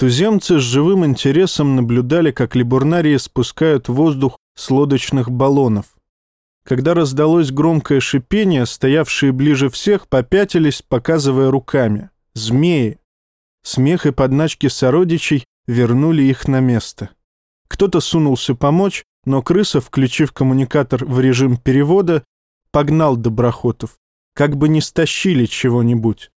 Туземцы с живым интересом наблюдали, как либурнарии спускают воздух с лодочных баллонов. Когда раздалось громкое шипение, стоявшие ближе всех попятились, показывая руками. Змеи. Смех и подначки сородичей вернули их на место. Кто-то сунулся помочь, но крыса, включив коммуникатор в режим перевода, погнал доброхотов, как бы не стащили чего-нибудь.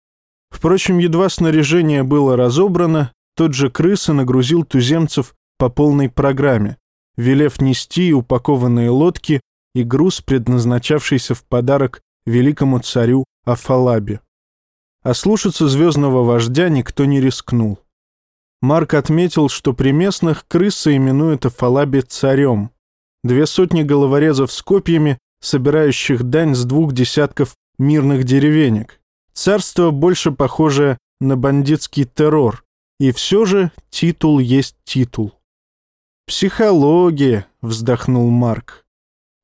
Впрочем, едва снаряжение было разобрано, тот же крыса нагрузил туземцев по полной программе, велев нести упакованные лодки и груз, предназначавшийся в подарок великому царю Афалабе. А слушаться звездного вождя никто не рискнул. Марк отметил, что при местных крыса именует Афалаби царем. Две сотни головорезов с копьями, собирающих дань с двух десятков мирных деревенек. Царство больше похожее на бандитский террор. И все же титул есть титул. «Психология», — вздохнул Марк.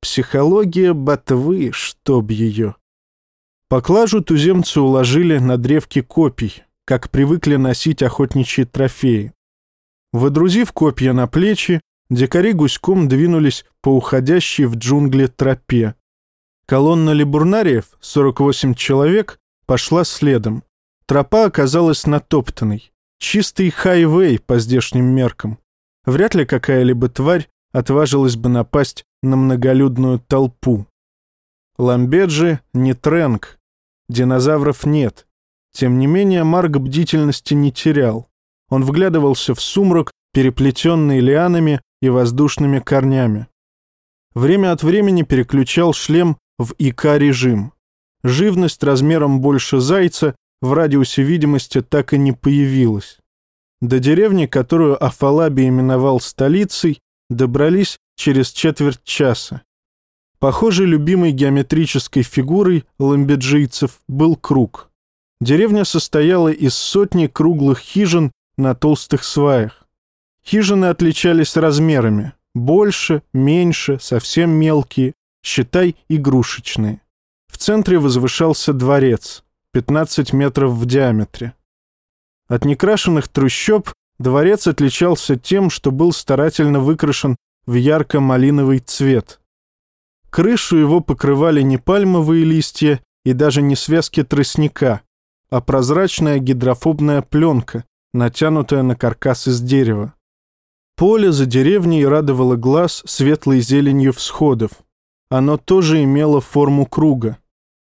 «Психология ботвы, чтоб ее». Поклажу туземцы уложили на древки копий, как привыкли носить охотничьи трофеи. Водрузив копья на плечи, дикари гуськом двинулись по уходящей в джунгли тропе. Колонна либурнариев, 48 человек, пошла следом. Тропа оказалась натоптанной. Чистый хайвей по здешним меркам. Вряд ли какая-либо тварь отважилась бы напасть на многолюдную толпу. Ламбеджи не тренг. Динозавров нет. Тем не менее, Марк бдительности не терял. Он вглядывался в сумрак, переплетенный лианами и воздушными корнями. Время от времени переключал шлем в ИК-режим. Живность размером больше зайца в радиусе видимости так и не появилась. До деревни, которую Афалаби именовал столицей, добрались через четверть часа. Похоже, любимой геометрической фигурой ламбеджийцев был круг. Деревня состояла из сотни круглых хижин на толстых сваях. Хижины отличались размерами. Больше, меньше, совсем мелкие, считай, игрушечные. В центре возвышался дворец, 15 метров в диаметре. От некрашенных трущоб дворец отличался тем, что был старательно выкрашен в ярко-малиновый цвет. Крышу его покрывали не пальмовые листья и даже не связки тростника, а прозрачная гидрофобная пленка, натянутая на каркас из дерева. Поле за деревней радовало глаз светлой зеленью всходов. Оно тоже имело форму круга.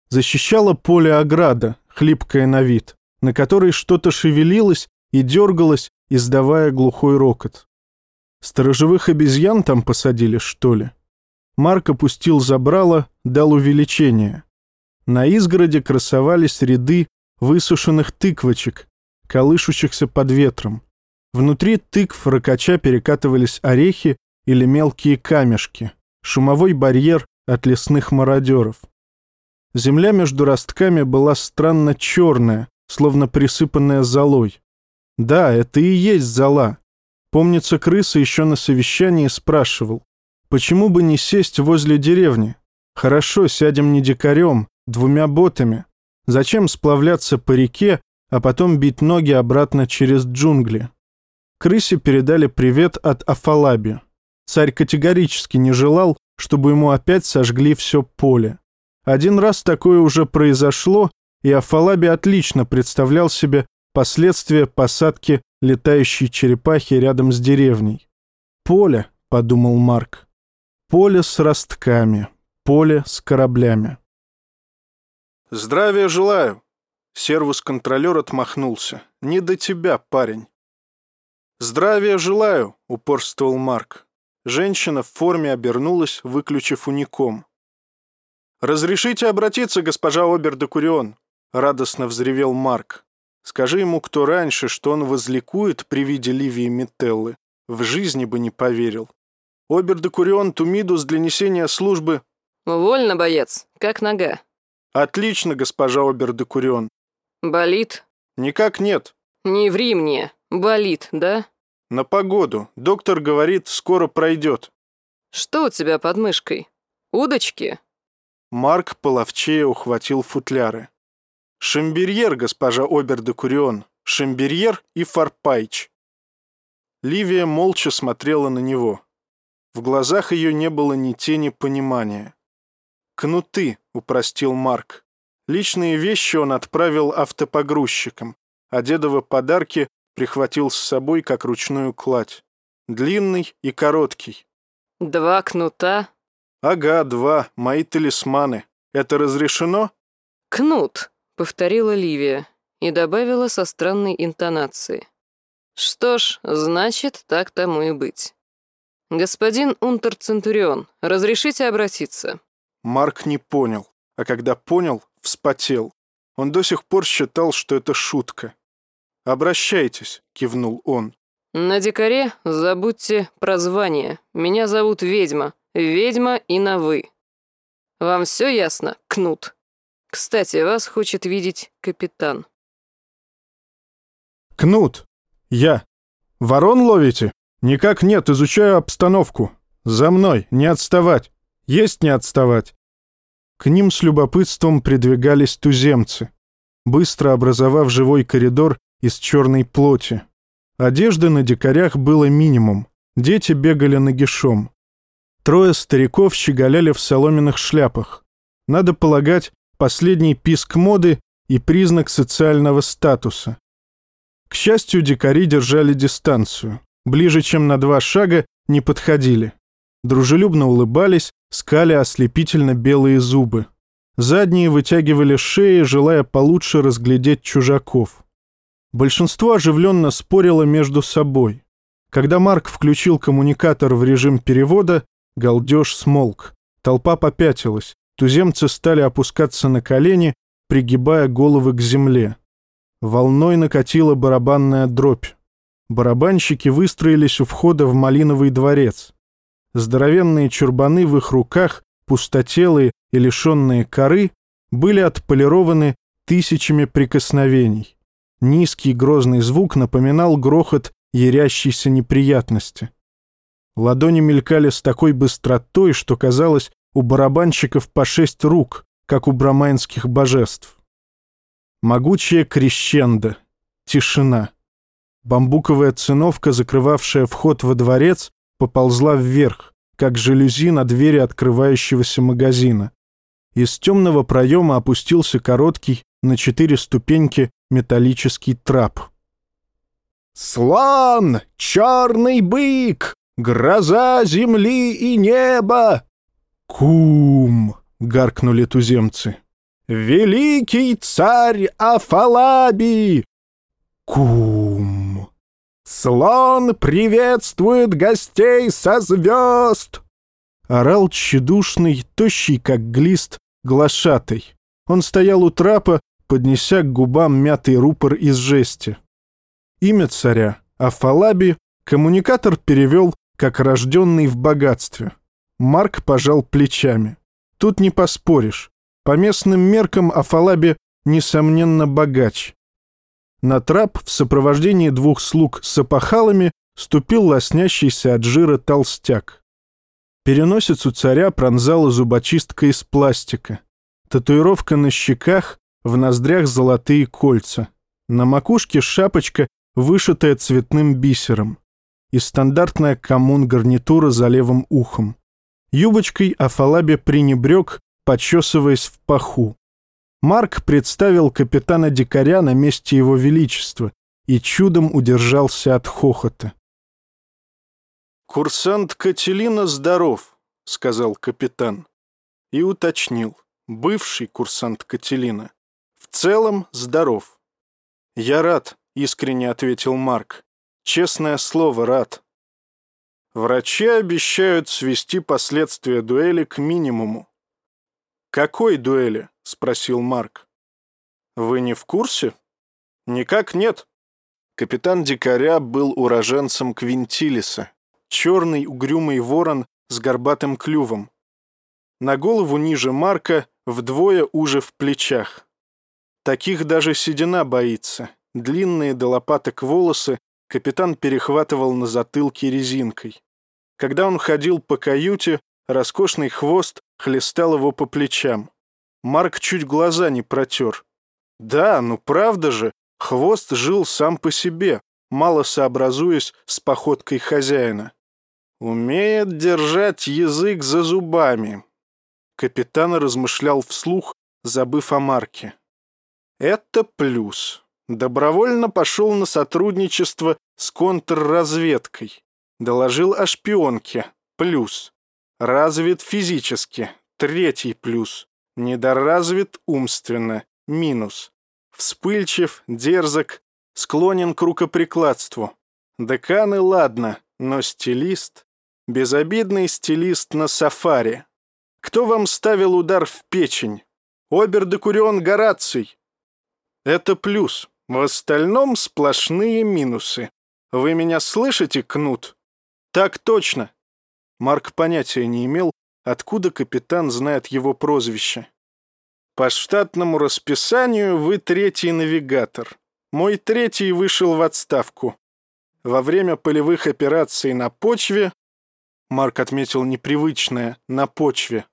Защищало поле ограда, хлипкая на вид, на которой что-то шевелилось и дергалось, издавая глухой рокот. Сторожевых обезьян там посадили, что ли? Марк опустил забрало, дал увеличение. На изгороде красовались ряды высушенных тыквочек, колышущихся под ветром. Внутри тыкв ракача перекатывались орехи или мелкие камешки, шумовой барьер от лесных мародеров. Земля между ростками была странно черная, словно присыпанная золой. Да, это и есть зола. Помнится, крыса еще на совещании спрашивал, почему бы не сесть возле деревни? Хорошо, сядем не дикарем, двумя ботами. Зачем сплавляться по реке, а потом бить ноги обратно через джунгли? Крысе передали привет от Афалаби. Царь категорически не желал, чтобы ему опять сожгли все поле. Один раз такое уже произошло, и Афалаби отлично представлял себе последствия посадки летающей черепахи рядом с деревней. «Поле», — подумал Марк, — «поле с ростками, поле с кораблями». «Здравия желаю!» Сервус-контролер отмахнулся. «Не до тебя, парень». «Здравия желаю!» — упорствовал Марк. Женщина в форме обернулась, выключив уником. «Разрешите обратиться, госпожа Обер-де-Курион?» — радостно взревел Марк. «Скажи ему, кто раньше, что он возликует при виде Ливии Метеллы. В жизни бы не поверил. Обер-де-Курион Тумидус для несения службы...» «Вольно, боец. Как нога?» «Отлично, госпожа Обер-де-Курион». «Болит?» «Никак нет». «Не ври мне. Болит, да?» «На погоду. Доктор говорит, скоро пройдет». «Что у тебя под мышкой? Удочки?» Марк половчее ухватил футляры. «Шамберьер, госпожа Обер-де-Курион, Шамберьер и Фарпайч. Ливия молча смотрела на него. В глазах ее не было ни тени понимания. «Кнуты», — упростил Марк. Личные вещи он отправил автопогрузчикам, а дедовы подарки прихватил с собой как ручную кладь. Длинный и короткий. «Два кнута?» «Ага, два, мои талисманы. Это разрешено?» «Кнут», — повторила Ливия и добавила со странной интонацией. «Что ж, значит, так тому и быть. Господин Унтер-Центурион, разрешите обратиться?» Марк не понял, а когда понял, вспотел. Он до сих пор считал, что это шутка. «Обращайтесь», — кивнул он. «На дикаре забудьте про звание. Меня зовут Ведьма. Ведьма и на «вы». Вам все ясно, Кнут? Кстати, вас хочет видеть капитан». «Кнут, я. Ворон ловите? Никак нет, изучаю обстановку. За мной, не отставать. Есть не отставать». К ним с любопытством придвигались туземцы, быстро образовав живой коридор из черной плоти. Одежды на дикарях было минимум. Дети бегали нагишом. Трое стариков щеголяли в соломенных шляпах. Надо полагать, последний писк моды и признак социального статуса. К счастью, дикари держали дистанцию. Ближе, чем на два шага, не подходили. Дружелюбно улыбались, скали ослепительно белые зубы. Задние вытягивали шеи, желая получше разглядеть чужаков. Большинство оживленно спорило между собой. Когда Марк включил коммуникатор в режим перевода, галдеж смолк. Толпа попятилась, туземцы стали опускаться на колени, пригибая головы к земле. Волной накатила барабанная дробь. Барабанщики выстроились у входа в Малиновый дворец. Здоровенные чурбаны в их руках, пустотелые и лишенные коры, были отполированы тысячами прикосновений. Низкий грозный звук напоминал грохот ярящейся неприятности. Ладони мелькали с такой быстротой, что казалось, у барабанщиков по шесть рук, как у брамайнских божеств. Могучая крещендо. Тишина. Бамбуковая циновка, закрывавшая вход во дворец, поползла вверх, как жалюзи на двери открывающегося магазина. Из темного проема опустился короткий, на четыре ступеньки, металлический трап. «Слон! Черный бык! Гроза земли и неба!» «Кум!» — гаркнули туземцы. «Великий царь Афалаби!» «Кум!» «Слон приветствует гостей со звезд!» Орал тщедушный, тощий как глист, глашатый. Он стоял у трапа, поднеся к губам мятый рупор из жести. Имя царя, Афалаби, коммуникатор перевел как рожденный в богатстве. Марк пожал плечами. Тут не поспоришь. По местным меркам Афалаби, несомненно, богач. На трап в сопровождении двух слуг с опахалами ступил лоснящийся от жира толстяк. Переносицу царя пронзала зубочистка из пластика. Татуировка на щеках, в ноздрях золотые кольца. На макушке шапочка, вышитая цветным бисером. И стандартная коммун-гарнитура за левым ухом. Юбочкой Афалаби пренебрег, почесываясь в паху. Марк представил капитана Дикаря на месте его величества и чудом удержался от хохота. «Курсант Кателина здоров», — сказал капитан. И уточнил. Бывший курсант Кателина. В целом здоров. «Я рад», — искренне ответил Марк. «Честное слово, рад». Врачи обещают свести последствия дуэли к минимуму. «Какой дуэли?» — спросил Марк. «Вы не в курсе?» «Никак нет». Капитан Дикаря был уроженцем Квинтилиса, черный угрюмый ворон с горбатым клювом. На голову ниже Марка, вдвое уже в плечах. Таких даже седина боится. Длинные до лопаток волосы капитан перехватывал на затылке резинкой. Когда он ходил по каюте, роскошный хвост хлестал его по плечам. Марк чуть глаза не протер. Да, ну правда же, хвост жил сам по себе, мало сообразуясь с походкой хозяина. «Умеет держать язык за зубами», — капитан размышлял вслух, забыв о марке. «Это плюс. Добровольно пошел на сотрудничество с контрразведкой. Доложил о шпионке. Плюс. Развит физически. Третий плюс. Недоразвит умственно. Минус. Вспыльчив, дерзок, склонен к рукоприкладству. Деканы, ладно, но стилист... Безобидный стилист на сафари. Кто вам ставил удар в печень? Обер-декурион Гораций. Это плюс. В остальном сплошные минусы. Вы меня слышите, Кнут? Так точно. Марк понятия не имел, откуда капитан знает его прозвище. По штатному расписанию вы третий навигатор. Мой третий вышел в отставку. Во время полевых операций на почве, Марк отметил непривычное, на почве,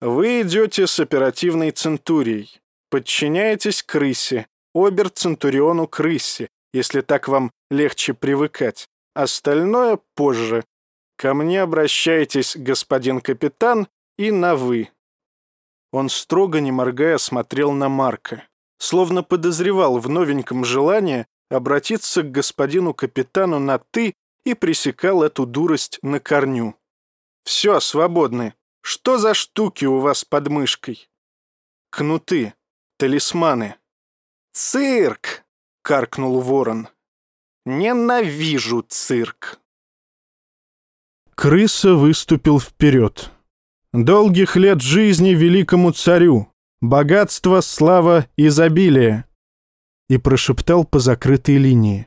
вы идете с оперативной центурией, подчиняетесь крысе, обер-центуриону крысе, если так вам легче привыкать. Остальное позже. Ко мне обращайтесь, господин капитан, и на «вы». Он строго, не моргая, смотрел на Марка, словно подозревал в новеньком желании обратиться к господину капитану на «ты» и пресекал эту дурость на корню. «Все, свободны. Что за штуки у вас под мышкой?» «Кнуты, талисманы». «Цирк!» — каркнул ворон. «Ненавижу цирк!» Крыса выступил вперед. Долгих лет жизни великому царю, богатство, слава, изобилие!» И прошептал по закрытой линии.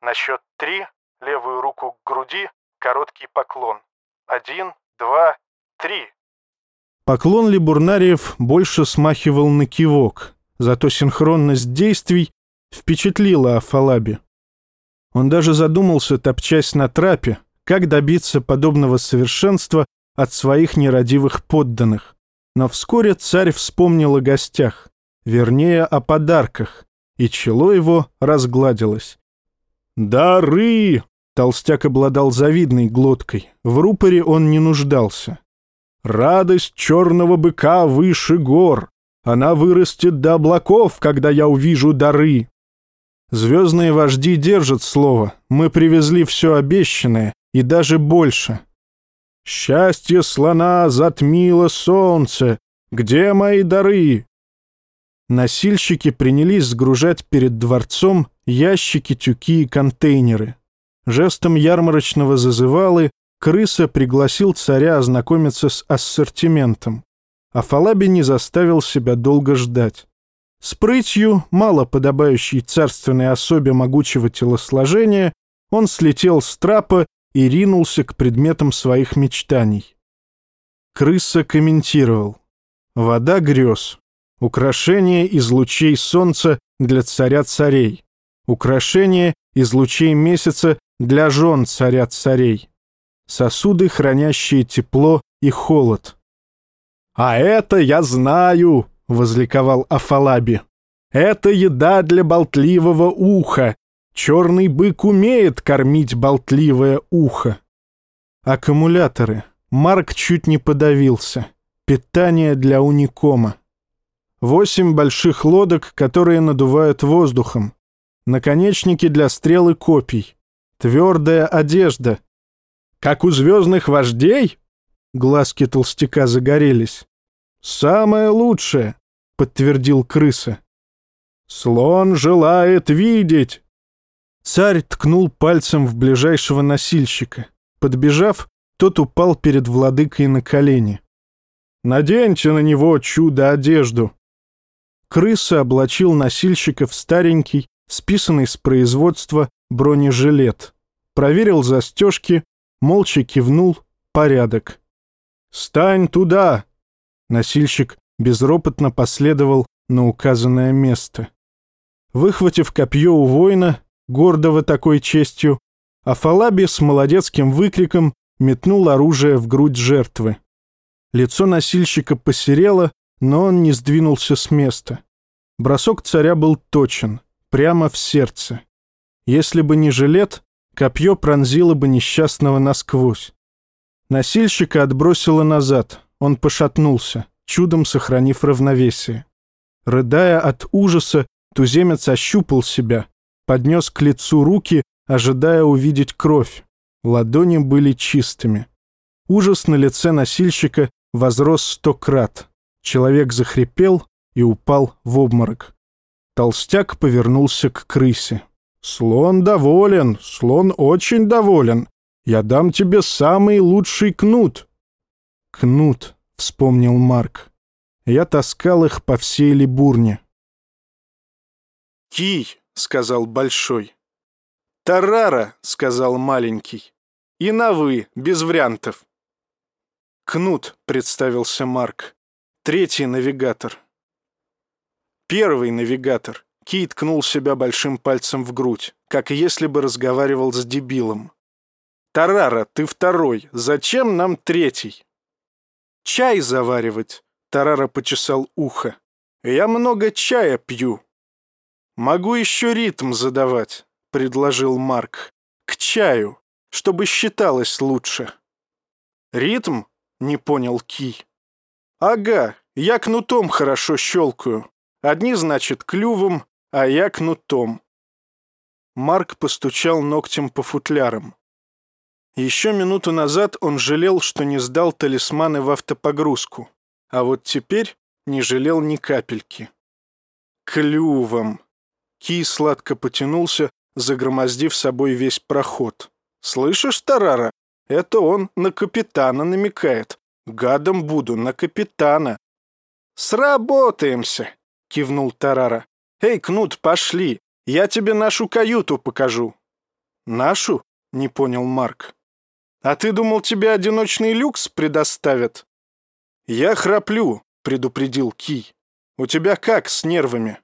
«На счет три, левую руку к груди, короткий поклон. Один, два, три!» Поклон Либурнариев больше смахивал на кивок, зато синхронность действий впечатлила Афалаби. Он даже задумался, топчась на трапе, как добиться подобного совершенства от своих нерадивых подданных. Но вскоре царь вспомнил о гостях, вернее, о подарках, и чело его разгладилось. «Дары!» — толстяк обладал завидной глоткой, в рупоре он не нуждался. «Радость черного быка выше гор, она вырастет до облаков, когда я увижу дары!» Звездные вожди держат слово, мы привезли все обещанное, и даже больше. Счастье слона затмило солнце. Где мои дары? Носильщики принялись сгружать перед дворцом ящики, тюки и контейнеры. Жестом ярмарочного зазывалы крыса пригласил царя ознакомиться с ассортиментом. А Фалаби не заставил себя долго ждать. С прытью, мало подобающей царственной особе могучего телосложения, он слетел с трапа и ринулся к предметам своих мечтаний. Крыса комментировал. Вода грез. Украшение из лучей солнца для царя царей. Украшение из лучей месяца для жен царя царей. Сосуды, хранящие тепло и холод. «А это я знаю!» — возликовал Афалаби. «Это еда для болтливого уха, Черный бык умеет кормить болтливое ухо. Аккумуляторы. Марк чуть не подавился. Питание для уникома. Восемь больших лодок, которые надувают воздухом. Наконечники для стрел и копий. Твердая одежда. Как у звездных вождей? Глазки толстяка загорелись. «Самое лучшее», — подтвердил крыса. «Слон желает видеть», Царь ткнул пальцем в ближайшего носильщика. Подбежав, тот упал перед владыкой на колени. «Наденьте на него чудо-одежду!» Крыса облачил носильщика в старенький, списанный с производства бронежилет. Проверил застежки, молча кивнул «Порядок». «Стань туда!» Носильщик безропотно последовал на указанное место. Выхватив копье у воина, гордого такой честью, а Фалаби с молодецким выкриком метнул оружие в грудь жертвы. Лицо носильщика посерело, но он не сдвинулся с места. Бросок царя был точен, прямо в сердце. Если бы не жилет, копье пронзило бы несчастного насквозь. Носильщика отбросило назад, он пошатнулся, чудом сохранив равновесие. Рыдая от ужаса, туземец ощупал себя, поднес к лицу руки, ожидая увидеть кровь. Ладони были чистыми. Ужас на лице носильщика возрос сто крат. Человек захрипел и упал в обморок. Толстяк повернулся к крысе. «Слон доволен, слон очень доволен. Я дам тебе самый лучший кнут». «Кнут», — вспомнил Марк. Я таскал их по всей Либурне. «Кий», — сказал Большой. «Тарара», — сказал Маленький. «И на «вы», без вариантов». «Кнут», — представился Марк. «Третий навигатор». «Первый навигатор». Кий ткнул себя большим пальцем в грудь, как если бы разговаривал с дебилом. «Тарара, ты второй. Зачем нам третий?» «Чай заваривать», — Тарара почесал ухо. «Я много чая пью». «Могу еще ритм задавать», — предложил Марк. «К чаю, чтобы считалось лучше». «Ритм?» — не понял Ки. «Ага, я кнутом хорошо щелкаю. Одни, значит, клювом, а я кнутом». Марк постучал ногтем по футлярам. Еще минуту назад он жалел, что не сдал талисманы в автопогрузку, а вот теперь не жалел ни капельки. Клювом. Ки сладко потянулся, загромоздив собой весь проход. «Слышишь, Тарара? Это он на капитана намекает. Гадом буду, на капитана». «Сработаемся!» — кивнул Тарара. «Эй, Кнут, пошли, я тебе нашу каюту покажу». «Нашу?» — не понял Марк. «А ты думал, тебе одиночный люкс предоставят?» «Я храплю», — предупредил Кий. «У тебя как с нервами?»